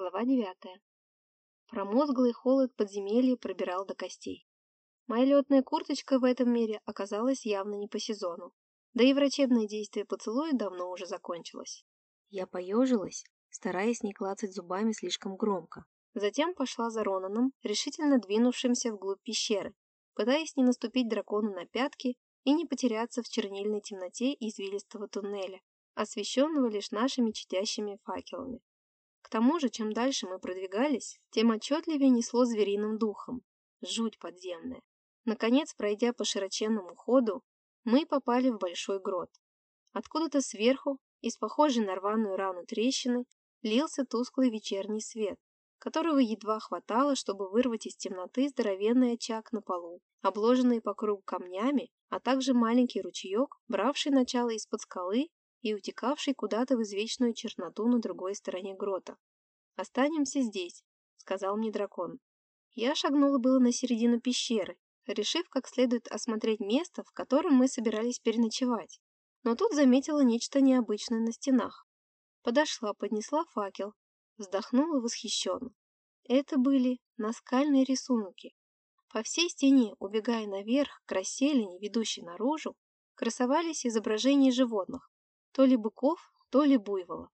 Глава девятая. Промозглый холод подземелья пробирал до костей. Моя летная курточка в этом мире оказалась явно не по сезону. Да и врачебное действие поцелуя давно уже закончилось. Я поежилась, стараясь не клацать зубами слишком громко. Затем пошла за Ронаном, решительно двинувшимся вглубь пещеры, пытаясь не наступить дракону на пятки и не потеряться в чернильной темноте извилистого туннеля, освещенного лишь нашими чтящими факелами. К тому же, чем дальше мы продвигались, тем отчетливее несло звериным духом. Жуть подземная. Наконец, пройдя по широченному ходу, мы попали в большой грот. Откуда-то сверху, из похожей на рваную рану трещины, лился тусклый вечерний свет, которого едва хватало, чтобы вырвать из темноты здоровенный очаг на полу, обложенный по кругу камнями, а также маленький ручеек, бравший начало из-под скалы и утекавший куда-то в извечную черноту на другой стороне грота. «Останемся здесь», — сказал мне дракон. Я шагнула было на середину пещеры, решив как следует осмотреть место, в котором мы собирались переночевать. Но тут заметила нечто необычное на стенах. Подошла, поднесла факел, вздохнула восхищенно. Это были наскальные рисунки. По всей стене, убегая наверх к расселине, ведущей наружу, красовались изображения животных, то ли быков, то ли буйвола.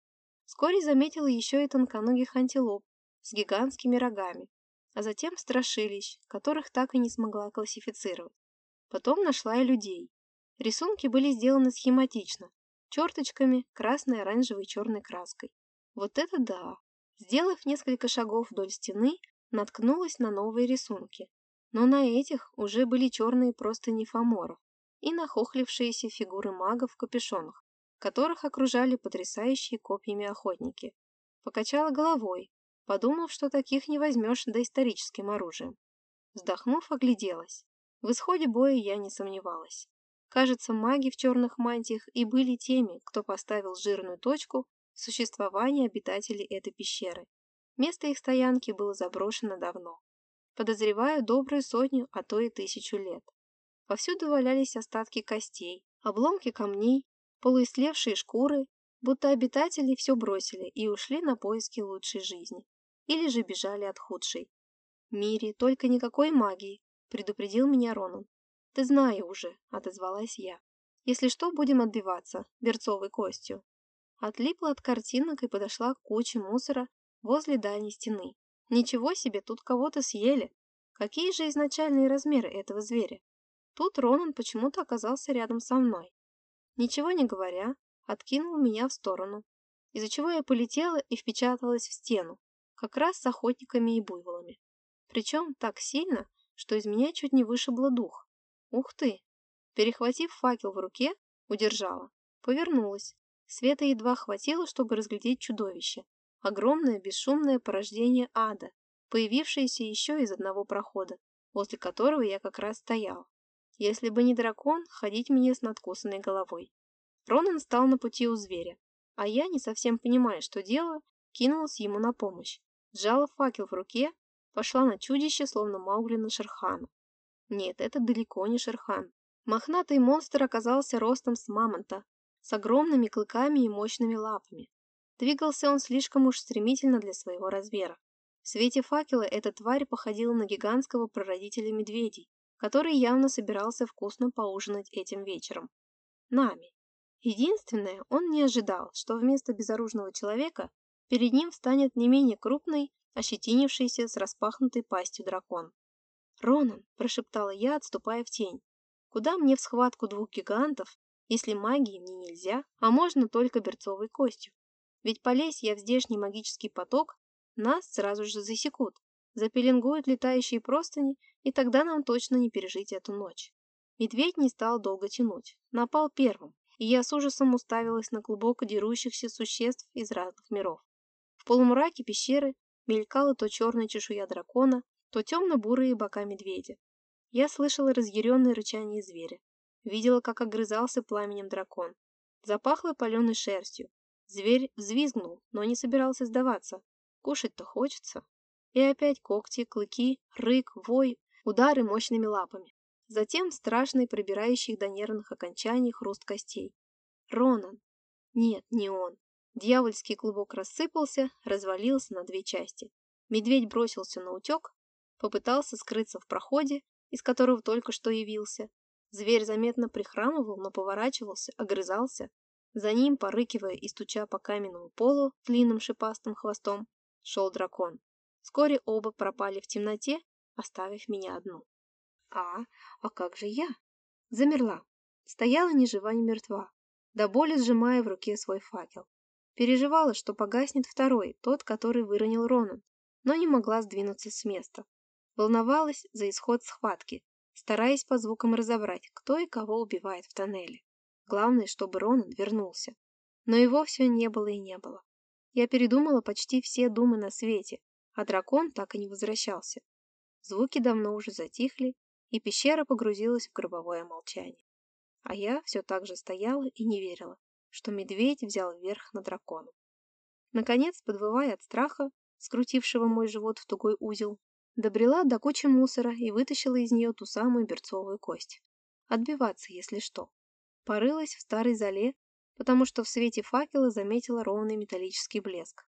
Вскоре заметила еще и тонконогих антилоп с гигантскими рогами, а затем страшилищ, которых так и не смогла классифицировать. Потом нашла и людей. Рисунки были сделаны схематично, черточками, красной, оранжевой, черной краской. Вот это да! Сделав несколько шагов вдоль стены, наткнулась на новые рисунки. Но на этих уже были черные простыни фаморов и нахохлившиеся фигуры магов в капюшонах, которых окружали потрясающие копьями охотники. Покачала головой, подумав, что таких не возьмешь доисторическим оружием. Вздохнув, огляделась. В исходе боя я не сомневалась. Кажется, маги в черных мантиях и были теми, кто поставил жирную точку в существовании обитателей этой пещеры. Место их стоянки было заброшено давно. Подозреваю добрую сотню, а то и тысячу лет. Повсюду валялись остатки костей, обломки камней, полуислевшие шкуры, будто обитатели все бросили и ушли на поиски лучшей жизни или же бежали от худшей. «Мири, только никакой магии», — предупредил меня Ронан. «Ты знаю уже», — отозвалась я. «Если что, будем отбиваться, берцовой костью». Отлипла от картинок и подошла к куче мусора возле дальней стены. Ничего себе, тут кого-то съели. Какие же изначальные размеры этого зверя? Тут Ронан почему-то оказался рядом со мной. Ничего не говоря, откинул меня в сторону, из-за чего я полетела и впечаталась в стену, как раз с охотниками и буйволами. Причем так сильно, что из меня чуть не вышибло дух. Ух ты! Перехватив факел в руке, удержала. Повернулась. Света едва хватило, чтобы разглядеть чудовище. Огромное бесшумное порождение ада, появившееся еще из одного прохода, возле которого я как раз стоял. Если бы не дракон, ходить мне с надкусанной головой. Ронан стал на пути у зверя, а я, не совсем понимая, что делаю, кинулась ему на помощь. Сжала факел в руке, пошла на чудище, словно Маугли на Шерхана. Нет, это далеко не Шерхан. Мохнатый монстр оказался ростом с мамонта, с огромными клыками и мощными лапами. Двигался он слишком уж стремительно для своего размера. В свете факела эта тварь походила на гигантского прародителя медведей, который явно собирался вкусно поужинать этим вечером. Нами. Единственное, он не ожидал, что вместо безоружного человека Перед ним встанет не менее крупный, ощетинившийся с распахнутой пастью дракон. «Ронан!» – прошептала я, отступая в тень. «Куда мне в схватку двух гигантов, если магии мне нельзя, а можно только берцовой костью? Ведь полезь я в здешний магический поток, нас сразу же засекут, запеленгуют летающие простыни, и тогда нам точно не пережить эту ночь». Медведь не стал долго тянуть, напал первым, и я с ужасом уставилась на глубоко дерущихся существ из разных миров. В полумраке пещеры мелькала то черная чешуя дракона, то темно-бурые бока медведя. Я слышала разъяренное рычание зверя. Видела, как огрызался пламенем дракон. Запахло паленой шерстью. Зверь взвизгнул, но не собирался сдаваться. Кушать-то хочется. И опять когти, клыки, рык, вой, удары мощными лапами. Затем страшный, пробирающий до нервных окончаний хруст костей. Ронан. Нет, не он. Дьявольский клубок рассыпался, развалился на две части. Медведь бросился на утек, попытался скрыться в проходе, из которого только что явился. Зверь заметно прихрамывал, но поворачивался, огрызался. За ним, порыкивая и стуча по каменному полу длинным шипастым хвостом, шел дракон. Вскоре оба пропали в темноте, оставив меня одну. А, а как же я? Замерла. Стояла ни жива, ни мертва, до боли сжимая в руке свой факел. Переживала, что погаснет второй, тот, который выронил Ронан, но не могла сдвинуться с места. Волновалась за исход схватки, стараясь по звукам разобрать, кто и кого убивает в тоннеле. Главное, чтобы Ронан вернулся. Но его все не было и не было. Я передумала почти все думы на свете, а дракон так и не возвращался. Звуки давно уже затихли, и пещера погрузилась в гробовое молчание. А я все так же стояла и не верила, что медведь взял верх на драконом. Наконец, подвывая от страха, скрутившего мой живот в тугой узел, добрела до кучи мусора и вытащила из нее ту самую берцовую кость. Отбиваться, если что. Порылась в старой зале, потому что в свете факела заметила ровный металлический блеск.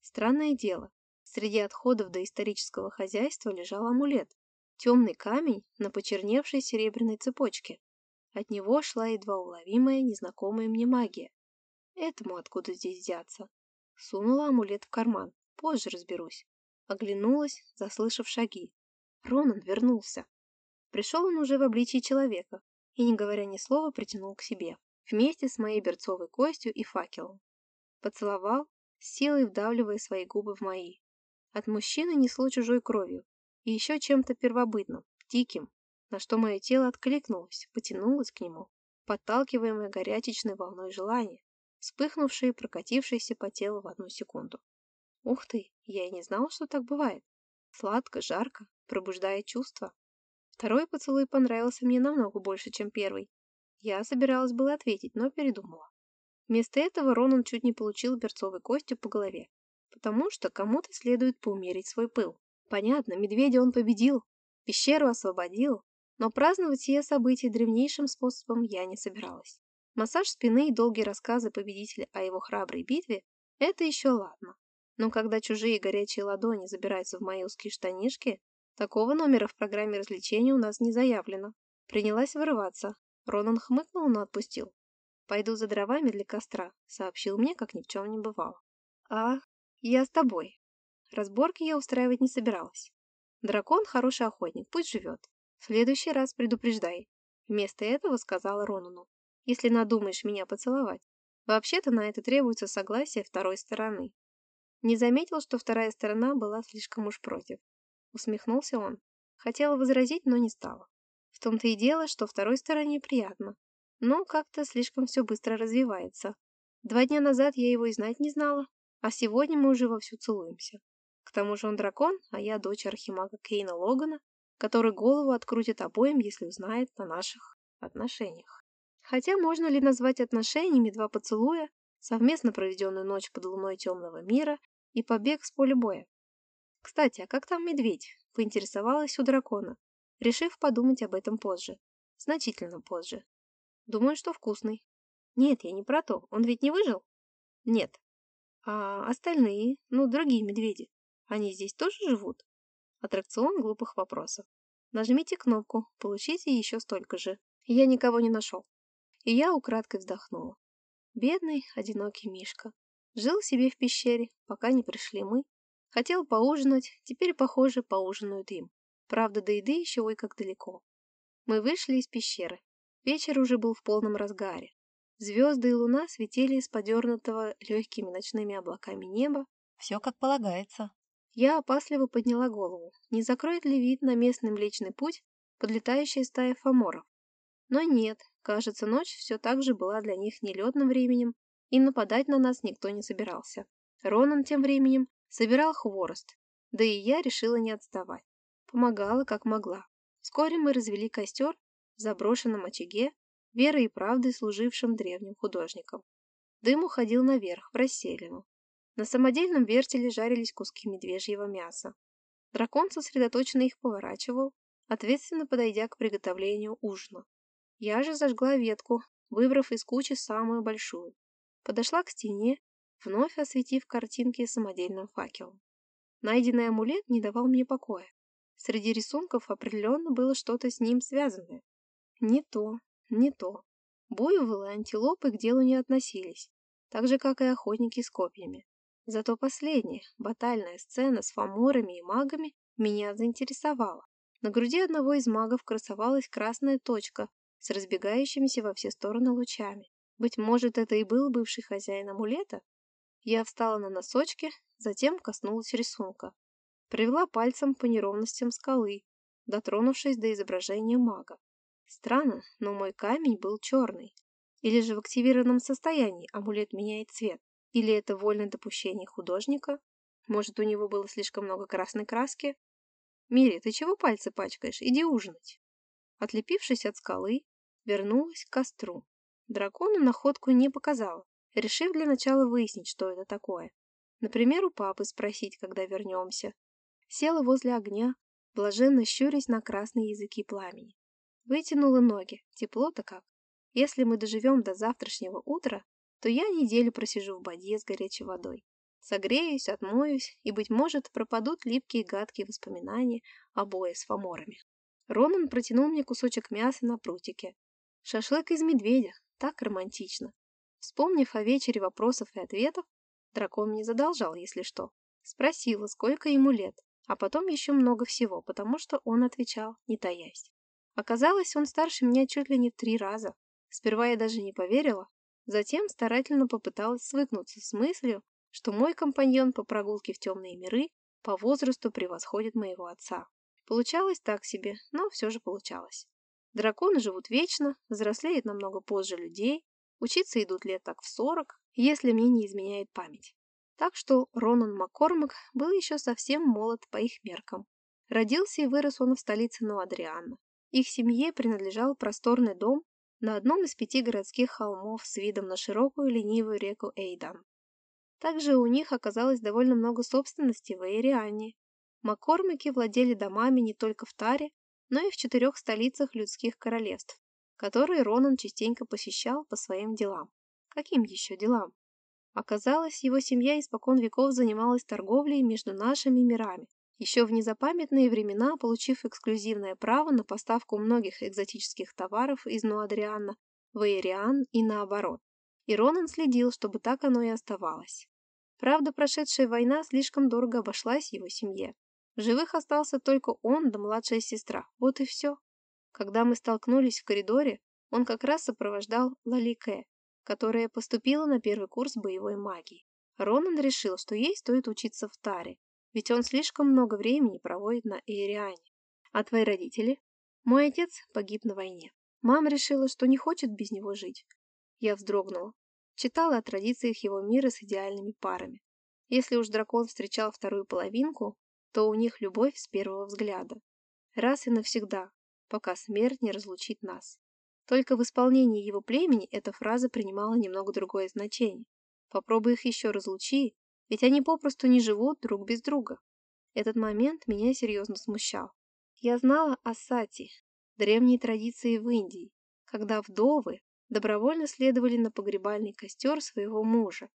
Странное дело, среди отходов доисторического хозяйства лежал амулет, темный камень на почерневшей серебряной цепочке. От него шла едва уловимая, незнакомая мне магия. Этому откуда здесь взяться? Сунула амулет в карман, позже разберусь. Оглянулась, заслышав шаги. Ронан вернулся. Пришел он уже в обличии человека и, не говоря ни слова, притянул к себе, вместе с моей берцовой костью и факелом. Поцеловал, силой вдавливая свои губы в мои. От мужчины несло чужой кровью и еще чем-то первобытным, диким, на что мое тело откликнулось, потянулось к нему, подталкиваемое горячечной волной желания, вспыхнувшей и прокатившейся по телу в одну секунду. Ух ты, я и не знала, что так бывает. Сладко, жарко, пробуждая чувства. Второй поцелуй понравился мне намного больше, чем первый. Я собиралась было ответить, но передумала. Вместо этого Ронан чуть не получил берцовой костью по голове, потому что кому-то следует поумерить свой пыл. Понятно, медведя он победил, пещеру освободил, но праздновать сие событие древнейшим способом я не собиралась. Массаж спины и долгие рассказы победителя о его храброй битве – это еще ладно. Но когда чужие горячие ладони забираются в мои узкие штанишки, такого номера в программе развлечений у нас не заявлено. Принялась вырываться. Ронан хмыкнул, но отпустил. «Пойду за дровами для костра», — сообщил мне, как ни в чем не бывало. «А, я с тобой». Разборки я устраивать не собиралась. Дракон — хороший охотник, пусть живет. В следующий раз предупреждай. Вместо этого сказала Ронану. Если надумаешь меня поцеловать. Вообще-то на это требуется согласие второй стороны. Не заметил, что вторая сторона была слишком уж против. Усмехнулся он. Хотела возразить, но не стала. В том-то и дело, что второй стороне приятно. Но как-то слишком все быстро развивается. Два дня назад я его и знать не знала, а сегодня мы уже вовсю целуемся. К тому же он дракон, а я дочь архимага Кейна Логана, который голову открутит обоим, если узнает о наших отношениях. Хотя можно ли назвать отношениями два поцелуя, совместно проведенную ночь под луной темного мира и побег с поля боя? Кстати, а как там медведь? Поинтересовалась у дракона, решив подумать об этом позже. Значительно позже. Думаю, что вкусный. Нет, я не про то. Он ведь не выжил? Нет. А остальные, ну, другие медведи, они здесь тоже живут? Аттракцион глупых вопросов. Нажмите кнопку, получите еще столько же. Я никого не нашел. И я украдкой вздохнула. Бедный, одинокий Мишка. Жил себе в пещере, пока не пришли мы. Хотел поужинать, теперь, похоже, поужинают им. Правда, до еды еще ой как далеко. Мы вышли из пещеры. Вечер уже был в полном разгаре. Звезды и луна светили из подернутого легкими ночными облаками неба. Все как полагается. Я опасливо подняла голову. Не закроет ли вид на местный Млечный Путь подлетающая стая фаморов? Но нет, кажется, ночь все так же была для них нелетным временем, и нападать на нас никто не собирался. Ронан тем временем собирал хворост, да и я решила не отставать. Помогала, как могла. Вскоре мы развели костер в заброшенном очаге, верой и правдой служившим древним художникам. Дым уходил наверх, в расселину. На самодельном вертеле жарились куски медвежьего мяса. Дракон сосредоточенно их поворачивал, ответственно подойдя к приготовлению ужина. Я же зажгла ветку, выбрав из кучи самую большую. Подошла к стене, вновь осветив картинки самодельным факелом. Найденный амулет не давал мне покоя. Среди рисунков определенно было что-то с ним связанное. Не то, не то. Буйволы и антилопы к делу не относились, так же, как и охотники с копьями. Зато последняя, батальная сцена с фаморами и магами меня заинтересовала. На груди одного из магов красовалась красная точка с разбегающимися во все стороны лучами. Быть может, это и был бывший хозяин амулета? Я встала на носочки, затем коснулась рисунка. Провела пальцем по неровностям скалы, дотронувшись до изображения мага. Странно, но мой камень был черный. Или же в активированном состоянии амулет меняет цвет. Или это вольное допущение художника? Может, у него было слишком много красной краски? «Мири, ты чего пальцы пачкаешь? Иди ужинать!» Отлепившись от скалы, вернулась к костру. Дракону находку не показала, решив для начала выяснить, что это такое. Например, у папы спросить, когда вернемся. Села возле огня, блаженно щурясь на красные языки пламени. Вытянула ноги, тепло-то как. Если мы доживем до завтрашнего утра, то я неделю просижу в бадье с горячей водой. Согреюсь, отмоюсь, и, быть может, пропадут липкие гадкие воспоминания о бое с фаморами. Ронан протянул мне кусочек мяса на прутике. Шашлык из медведя, так романтично. Вспомнив о вечере вопросов и ответов, дракон мне задолжал, если что. Спросила, сколько ему лет, а потом еще много всего, потому что он отвечал, не таясь. Оказалось, он старше меня чуть ли не три раза. Сперва я даже не поверила, затем старательно попыталась свыкнуться с мыслью, что мой компаньон по прогулке в темные миры по возрасту превосходит моего отца. Получалось так себе, но все же получалось. Драконы живут вечно, взрослеют намного позже людей, учиться идут лет так в сорок, если мне не изменяет память. Так что Ронан Маккормак был еще совсем молод по их меркам. Родился и вырос он в столице Нуадриана. Их семье принадлежал просторный дом на одном из пяти городских холмов с видом на широкую ленивую реку Эйдан. Также у них оказалось довольно много собственности в Эйриане. Маккормаки владели домами не только в Таре, но и в четырех столицах людских королевств, которые Ронан частенько посещал по своим делам. Каким еще делам? Оказалось, его семья испокон веков занималась торговлей между нашими мирами, еще в незапамятные времена получив эксклюзивное право на поставку многих экзотических товаров из Нуадриана в и наоборот. И Ронан следил, чтобы так оно и оставалось. Правда, прошедшая война слишком дорого обошлась его семье. В живых остался только он да младшая сестра. Вот и все. Когда мы столкнулись в коридоре, он как раз сопровождал Лалике, которая поступила на первый курс боевой магии. Ронан решил, что ей стоит учиться в Таре, ведь он слишком много времени проводит на Эйриане. А твои родители? Мой отец погиб на войне. Мама решила, что не хочет без него жить. Я вздрогнула. Читала о традициях его мира с идеальными парами. Если уж дракон встречал вторую половинку, то у них любовь с первого взгляда. Раз и навсегда, пока смерть не разлучит нас. Только в исполнении его племени эта фраза принимала немного другое значение. Попробуй их еще разлучи, ведь они попросту не живут друг без друга. Этот момент меня серьезно смущал. Я знала о сати, древней традиции в Индии, когда вдовы добровольно следовали на погребальный костер своего мужа.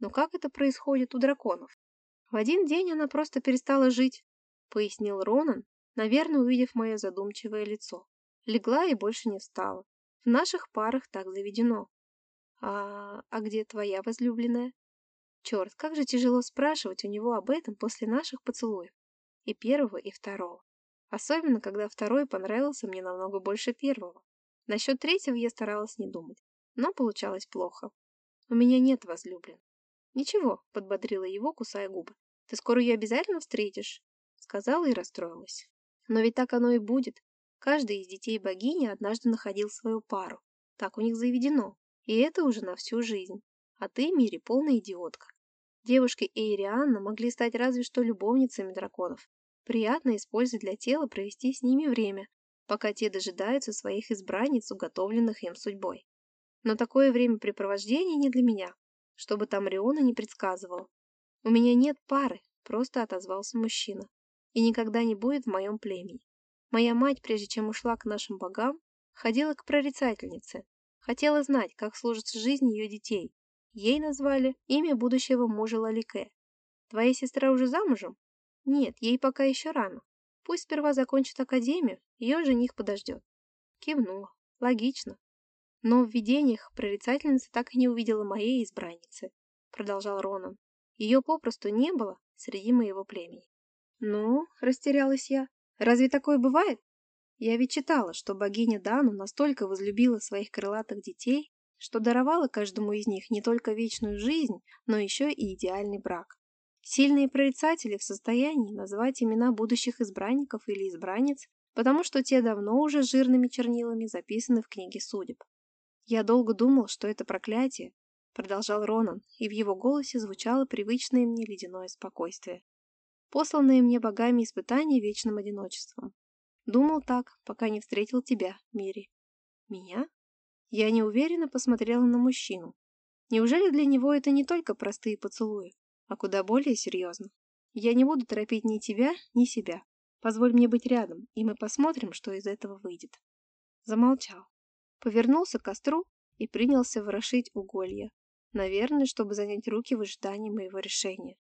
Но как это происходит у драконов? В один день она просто перестала жить, пояснил Ронан, наверное, увидев мое задумчивое лицо. Легла и больше не встала. В наших парах так заведено. А, а где твоя возлюбленная? Черт, как же тяжело спрашивать у него об этом после наших поцелуев. И первого, и второго. Особенно, когда второй понравился мне намного больше первого. Насчет третьего я старалась не думать, но получалось плохо. У меня нет возлюбленных. Ничего, подбодрила его, кусая губы. Ты скоро ее обязательно встретишь? Сказала и расстроилась. Но ведь так оно и будет. Каждый из детей богини однажды находил свою пару. Так у них заведено. И это уже на всю жизнь. А ты, Мири, полная идиотка. Девушки Эйри и Анна могли стать разве что любовницами драконов. Приятно использовать для тела провести с ними время, пока те дожидаются своих избранниц, уготовленных им судьбой. Но такое времяпрепровождение не для меня, чтобы там Риона не предсказывал. У меня нет пары, просто отозвался мужчина. И никогда не будет в моем племени. Моя мать, прежде чем ушла к нашим богам, ходила к прорицательнице. Хотела знать, как сложится жизнь ее детей. Ей назвали имя будущего мужа Лалике. Твоя сестра уже замужем? Нет, ей пока еще рано. Пусть сперва закончит академию, ее жених подождет. Кивнула. Логично. Но в видениях прорицательница так и не увидела моей избранницы, продолжал Ронан. Ее попросту не было среди моего племени. Ну, растерялась я. Разве такое бывает? Я ведь читала, что богиня Дану настолько возлюбила своих крылатых детей, что даровала каждому из них не только вечную жизнь, но еще и идеальный брак. Сильные прорицатели в состоянии назвать имена будущих избранников или избранниц, потому что те давно уже жирными чернилами записаны в книге судеб. Я долго думал, что это проклятие, продолжал Ронан, и в его голосе звучало привычное мне ледяное спокойствие. Посланное мне богами испытание вечным одиночеством. Думал так, пока не встретил тебя, Мири. Меня? Я неуверенно посмотрела на мужчину. Неужели для него это не только простые поцелуи, а куда более серьезно? Я не буду торопить ни тебя, ни себя. Позволь мне быть рядом, и мы посмотрим, что из этого выйдет. Замолчал. Повернулся к костру и принялся ворошить уголья. Наверное, чтобы занять руки в ожидании моего решения.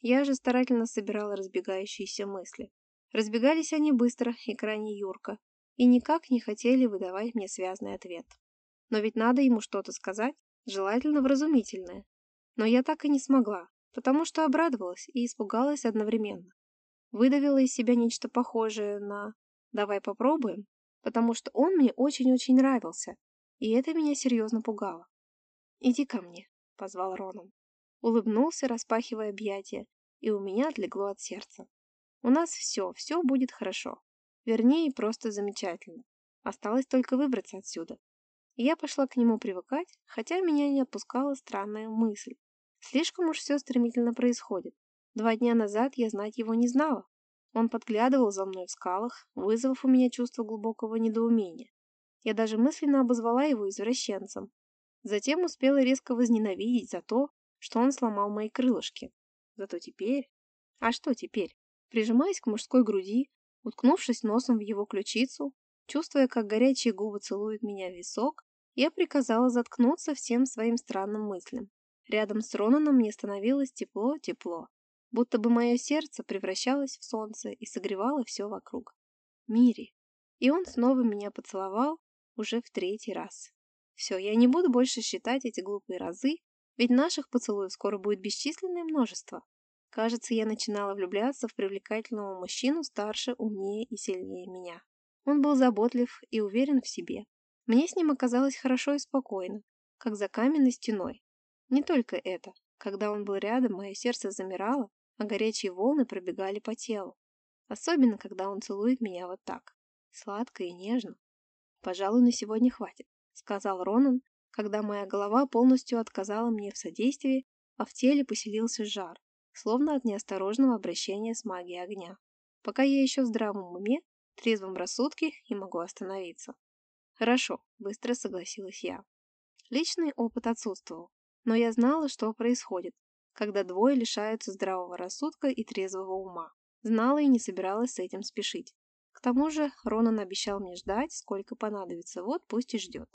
Я же старательно собирала разбегающиеся мысли. Разбегались они быстро и крайне юрко, и никак не хотели выдавать мне связный ответ. Но ведь надо ему что-то сказать, желательно вразумительное. Но я так и не смогла, потому что обрадовалась и испугалась одновременно. Выдавила из себя нечто похожее на «давай попробуем», потому что он мне очень-очень нравился, и это меня серьезно пугало. «Иди ко мне», — позвал Роном. Улыбнулся, распахивая объятия, и у меня отлегло от сердца. У нас все, все будет хорошо. Вернее, просто замечательно. Осталось только выбраться отсюда. И я пошла к нему привыкать, хотя меня не отпускала странная мысль. Слишком уж все стремительно происходит. Два дня назад я знать его не знала. Он подглядывал за мной в скалах, вызвав у меня чувство глубокого недоумения. Я даже мысленно обозвала его извращенцем. Затем успела резко возненавидеть за то, что он сломал мои крылышки. Зато теперь... А что теперь? Прижимаясь к мужской груди, уткнувшись носом в его ключицу, чувствуя, как горячие губы целуют меня в висок, я приказала заткнуться всем своим странным мыслям. Рядом с Ронаном мне становилось тепло-тепло, будто бы мое сердце превращалось в солнце и согревало все вокруг. Мири. И он снова меня поцеловал уже в третий раз. Все, я не буду больше считать эти глупые разы, ведь наших поцелуев скоро будет бесчисленное множество. Кажется, я начинала влюбляться в привлекательного мужчину старше, умнее и сильнее меня. Он был заботлив и уверен в себе. Мне с ним оказалось хорошо и спокойно, как за каменной стеной. Не только это. Когда он был рядом, мое сердце замирало, а горячие волны пробегали по телу. Особенно, когда он целует меня вот так. Сладко и нежно. «Пожалуй, на сегодня хватит», — сказал Ронан, когда моя голова полностью отказала мне в содействии, а в теле поселился жар, словно от неосторожного обращения с магией огня. Пока я еще в здравом уме, трезвом рассудке и могу остановиться. Хорошо, быстро согласилась я. Личный опыт отсутствовал, но я знала, что происходит, когда двое лишаются здравого рассудка и трезвого ума. Знала и не собиралась с этим спешить. К тому же Ронан обещал мне ждать, сколько понадобится, вот пусть и ждет.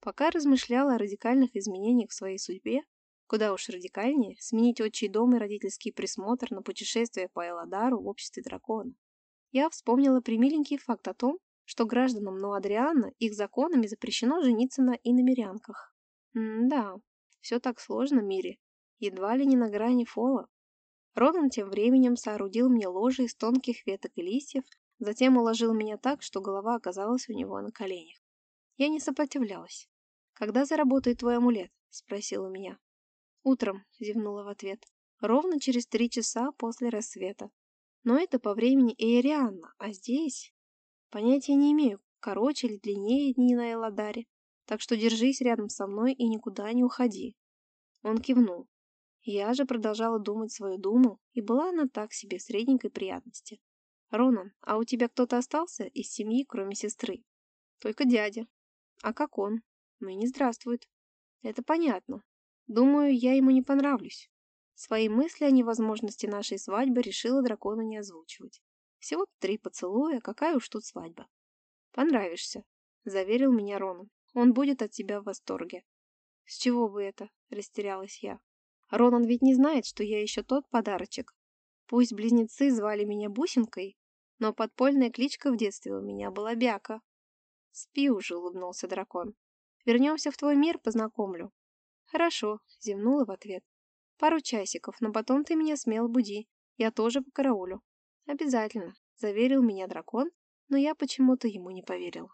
Пока размышляла о радикальных изменениях в своей судьбе, Куда уж радикальнее сменить отчий дом и родительский присмотр на путешествие по Эладару в обществе дракона. Я вспомнила примиленький факт о том, что гражданам Нуадриана их законами запрещено жениться на иномерянках. М-да, все так сложно в мире. Едва ли не на грани фола. Ронан тем временем соорудил мне ложе из тонких веток и листьев, затем уложил меня так, что голова оказалась у него на коленях. Я не сопротивлялась. «Когда заработает твой амулет?» — спросил у меня. «Утром», — зевнула в ответ. «Ровно через три часа после рассвета. Но это по времени Эйрианна, а здесь...» «Понятия не имею, короче или длиннее дни на Эладаре. Так что держись рядом со мной и никуда не уходи». Он кивнул. Я же продолжала думать свою думу, и была она так себе средненькой приятности. «Ронан, а у тебя кто-то остался из семьи, кроме сестры?» «Только дядя». «А как он?» «Ну и не здравствует». «Это понятно. Думаю, я ему не понравлюсь. Свои мысли о невозможности нашей свадьбы решила дракону не озвучивать. Всего три поцелуя, какая уж тут свадьба. Понравишься, заверил меня Рону. Он будет от тебя в восторге. С чего бы это? Растерялась я. Ронан ведь не знает, что я еще тот подарочек. Пусть близнецы звали меня Бусинкой, но подпольная кличка в детстве у меня была Бяка. Спи уже, улыбнулся дракон. Вернемся в твой мир, познакомлю. Хорошо, зевнула в ответ. Пару часиков, но потом ты меня смело буди. Я тоже по караулю. Обязательно, заверил меня дракон, но я почему-то ему не поверила.